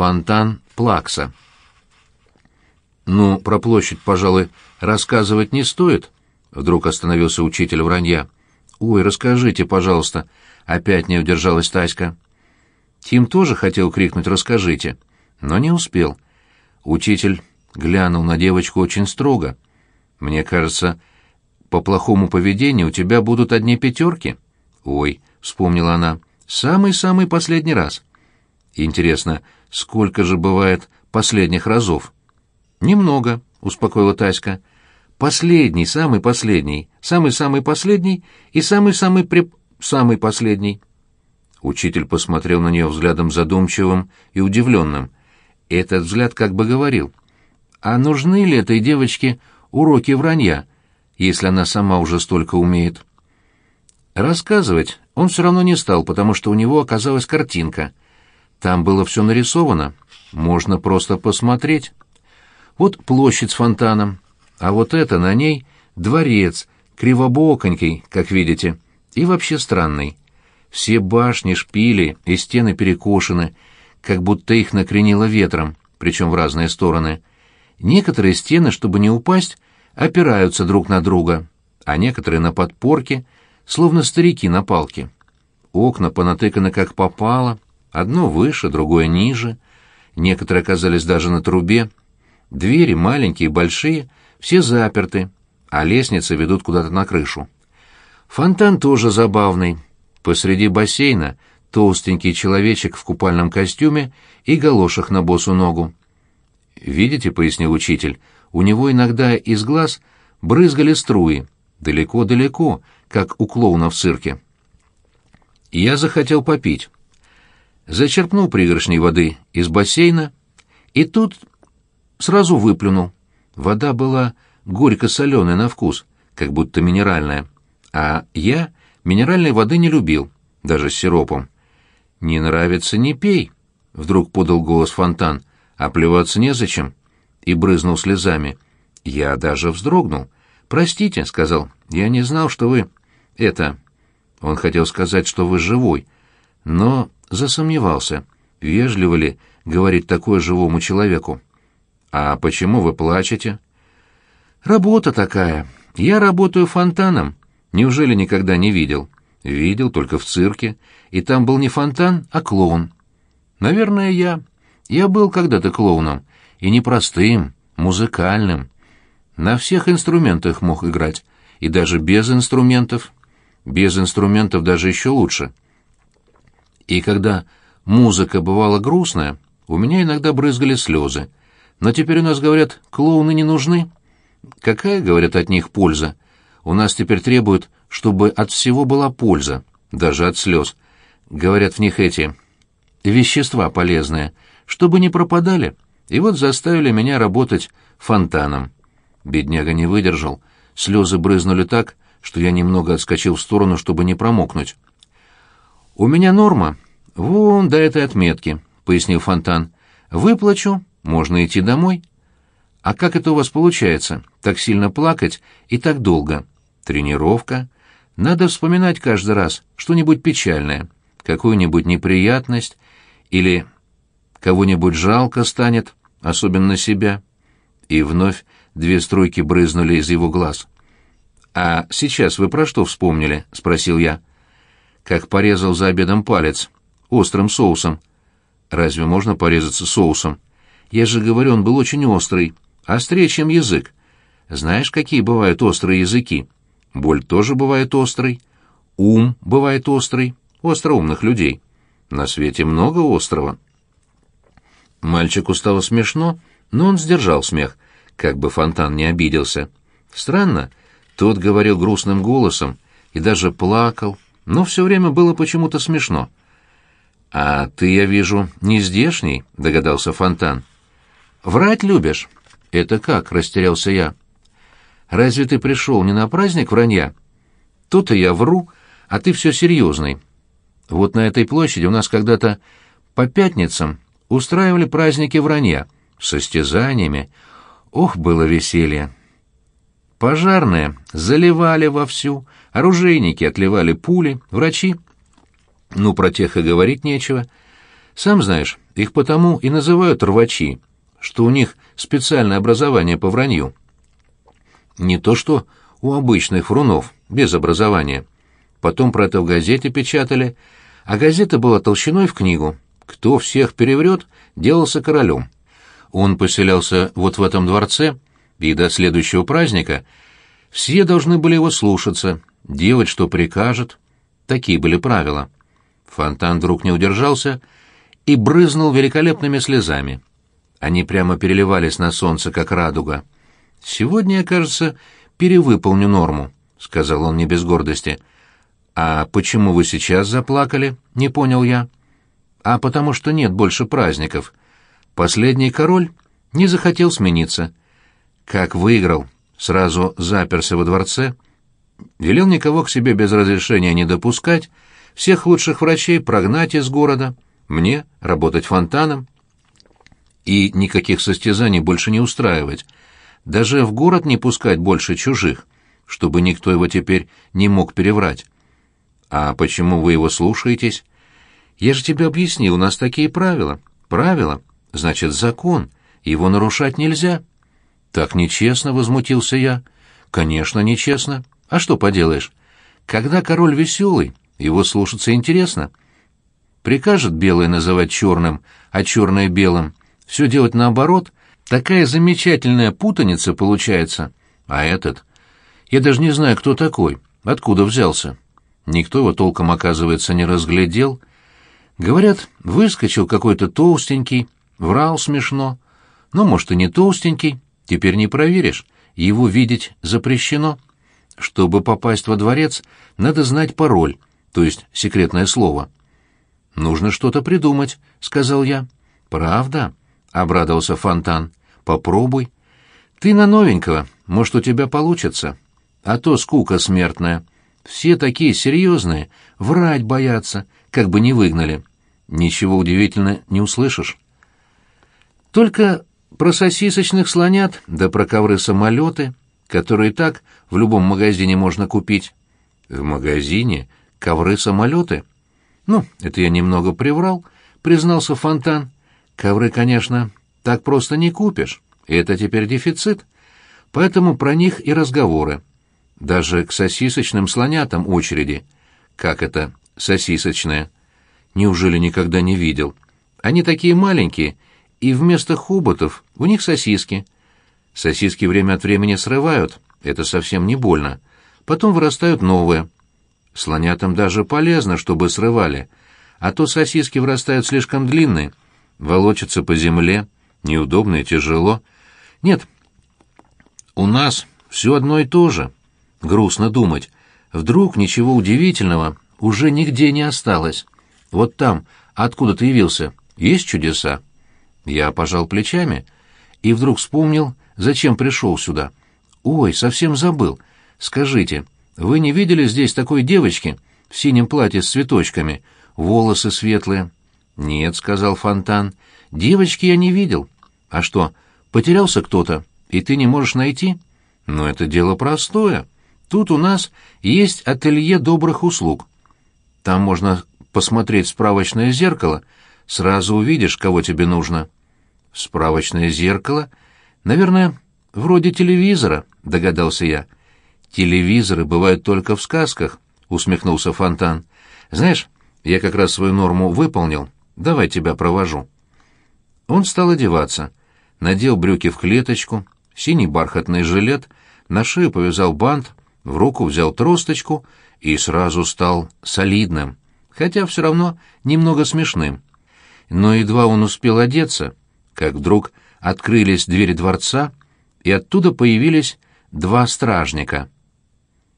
Фонтан Плакса. «Ну, про площадь, пожалуй, рассказывать не стоит», — вдруг остановился учитель вранья. «Ой, расскажите, пожалуйста», — опять не удержалась Таська. Тим тоже хотел крикнуть «расскажите», но не успел. Учитель глянул на девочку очень строго. «Мне кажется, по плохому поведению у тебя будут одни пятерки». «Ой», — вспомнила она, — «самый-самый последний раз». «Интересно, сколько же бывает последних разов?» «Немного», — успокоила Таська. «Последний, самый последний, самый-самый последний и самый-самый преп... самый последний». Учитель посмотрел на нее взглядом задумчивым и удивленным. Этот взгляд как бы говорил, «А нужны ли этой девочке уроки вранья, если она сама уже столько умеет?» Рассказывать он все равно не стал, потому что у него оказалась картинка. Там было все нарисовано, можно просто посмотреть. Вот площадь с фонтаном, а вот это на ней дворец, кривобоконький, как видите, и вообще странный. Все башни, шпили и стены перекошены, как будто их накренило ветром, причем в разные стороны. Некоторые стены, чтобы не упасть, опираются друг на друга, а некоторые на подпорки, словно старики на палке. Окна понатыканы как попало, одно выше, другое ниже. Некоторые оказались даже на трубе, Двери, маленькие и большие, все заперты, а лестницы ведут куда-то на крышу. Фонтан тоже забавный. Посреди бассейна толстенький человечек в купальном костюме и галошах на босу ногу. «Видите», — пояснил учитель, — «у него иногда из глаз брызгали струи, далеко-далеко, как у клоуна в цирке». Я захотел попить. Зачерпнул пригоршней воды из бассейна, и тут сразу выплюнул. Вода была горько-соленая на вкус, как будто минеральная. А я минеральной воды не любил, даже с сиропом. «Не нравится — не пей», — вдруг подал голос фонтан, «а плеваться незачем», и брызнул слезами. Я даже вздрогнул. «Простите», — сказал, — «я не знал, что вы...» «Это...» Он хотел сказать, что вы живой, но засомневался, вежливо ли говорить такое живому человеку. «А почему вы плачете?» «Работа такая. Я работаю фонтаном. Неужели никогда не видел?» «Видел, только в цирке. И там был не фонтан, а клоун». «Наверное, я. Я был когда-то клоуном. И не простым, музыкальным. На всех инструментах мог играть. И даже без инструментов. Без инструментов даже еще лучше. И когда музыка бывала грустная, у меня иногда брызгали слезы. Но теперь у нас, говорят, клоуны не нужны. Какая, говорят, от них польза? У нас теперь требуют, чтобы от всего была польза, даже от слез. Говорят в них эти вещества полезные, чтобы не пропадали. И вот заставили меня работать фонтаном. Бедняга не выдержал. Слезы брызнули так, что я немного отскочил в сторону, чтобы не промокнуть. «У меня норма. Вон до этой отметки», — пояснил Фонтан. «Выплачу, можно идти домой. А как это у вас получается? Так сильно плакать и так долго? Тренировка. Надо вспоминать каждый раз что-нибудь печальное, какую-нибудь неприятность или кого-нибудь жалко станет, особенно себя. И вновь две струйки брызнули из его глаз. «А сейчас вы про что вспомнили?» — спросил я. «Как порезал за обедом палец. Острым соусом». «Разве можно порезаться соусом?» Я же говорю, он был очень острый, острее, чем язык. Знаешь, какие бывают острые языки? Боль тоже бывает острой. Ум бывает острый. Остроумных людей. На свете много острого. Мальчику стало смешно, но он сдержал смех, как бы фонтан не обиделся. Странно, тот говорил грустным голосом и даже плакал, но все время было почему-то смешно. «А ты, я вижу, не здешний?» — догадался Фонтан. «Врать любишь?» «Это как?» — растерялся я. «Разве ты пришел не на праздник вранья?» «Тут-то я вру, а ты все серьезный. Вот на этой площади у нас когда-то по пятницам устраивали праздники вранья, с состязаниями. Ох, было веселье!» Пожарные заливали вовсю, оружейники отливали пули, врачи. Ну, про тех и говорить нечего. Сам знаешь, Их потому и называют рвачи, что у них специальное образование по вранью. Не то что у обычных врунов, без образования. Потом про это в газете печатали, а газета была толщиной в книгу. Кто всех переврет, делался королем. Он поселялся вот в этом дворце, и до следующего праздника все должны были его слушаться, делать, что прикажет. Такие были правила. Фонтан вдруг не удержался и брызнул великолепными слезами. Они прямо переливались на солнце, как радуга. «Сегодня я, кажется, перевыполню норму», — сказал он не без гордости. «А почему вы сейчас заплакали?» — не понял я. «А потому что нет больше праздников. Последний король не захотел смениться. Как выиграл, сразу заперся во дворце, велел никого к себе без разрешения не допускать, всех лучших врачей прогнать из города, мне работать фонтаном и никаких состязаний больше не устраивать, даже в город не пускать больше чужих, чтобы никто его теперь не мог переврать. А почему вы его слушаетесь? Я же тебе объяснил, у нас такие правила. Правила, значит, закон, его нарушать нельзя. Так нечестно, возмутился я. Конечно, нечестно. А что поделаешь? Когда король веселый, его слушаться интересно. Прикажет белое называть черным, а черное белым. Все делать наоборот. Такая замечательная путаница получается. А этот... Я даже не знаю, кто такой, откуда взялся. Никто его толком, оказывается, не разглядел. Говорят, выскочил какой-то толстенький, врал смешно. Ну, может, и не толстенький, теперь не проверишь. Его видеть запрещено. Чтобы попасть во дворец, надо знать пароль, то есть секретное слово. «Нужно что-то придумать», — сказал я. «Правда?» — обрадовался Фонтан. «Попробуй. Ты на новенького, может, у тебя получится. А то скука смертная. Все такие серьезные, врать боятся, как бы не выгнали. Ничего удивительного не услышишь. Только про сосисочных слонят, да про ковры-самолеты, которые так в любом магазине можно купить. В магазине ковры-самолеты? Ну, это я немного приврал, признался Фонтан. Ковры, конечно, так просто не купишь, и это теперь дефицит. Поэтому про них и разговоры. Даже к сосисочным слонятам очереди. Как это сосисочная? Неужели никогда не видел? Они такие маленькие, и вместо хоботов у них сосиски. Сосиски время от времени срывают, это совсем не больно. Потом вырастают новые. Слонятам даже полезно, чтобы срывали, а то сосиски вырастают слишком длинные, волочатся по земле, неудобно и тяжело. Нет, у нас все одно и то же. Грустно думать. Вдруг ничего удивительного уже нигде не осталось. Вот там, откуда ты явился, есть чудеса? Я пожал плечами и вдруг вспомнил, зачем пришел сюда. Ой, совсем забыл. Скажите, вы не видели здесь такой девочки в синем платье с цветочками, волосы светлые? Нет, сказал Фонтан. Девочки я не видел. А что, потерялся кто-то, и ты не можешь найти? Но это дело простое. Тут у нас есть ателье добрых услуг. Там можно посмотреть справочное зеркало, сразу увидишь, кого тебе нужно. Справочное зеркало? Наверное, вроде телевизора, догадался я. Телевизоры бывают только в сказках, усмехнулся Фонтан. Знаешь, я как раз свою норму выполнил. Давай тебя провожу. Он стал одеваться. Надел брюки в клеточку, синий бархатный жилет, на шею повязал бант, в руку взял тросточку и сразу стал солидным, хотя все равно немного смешным. Но едва он успел одеться, как вдруг открылись двери дворца, и оттуда появились два стражника —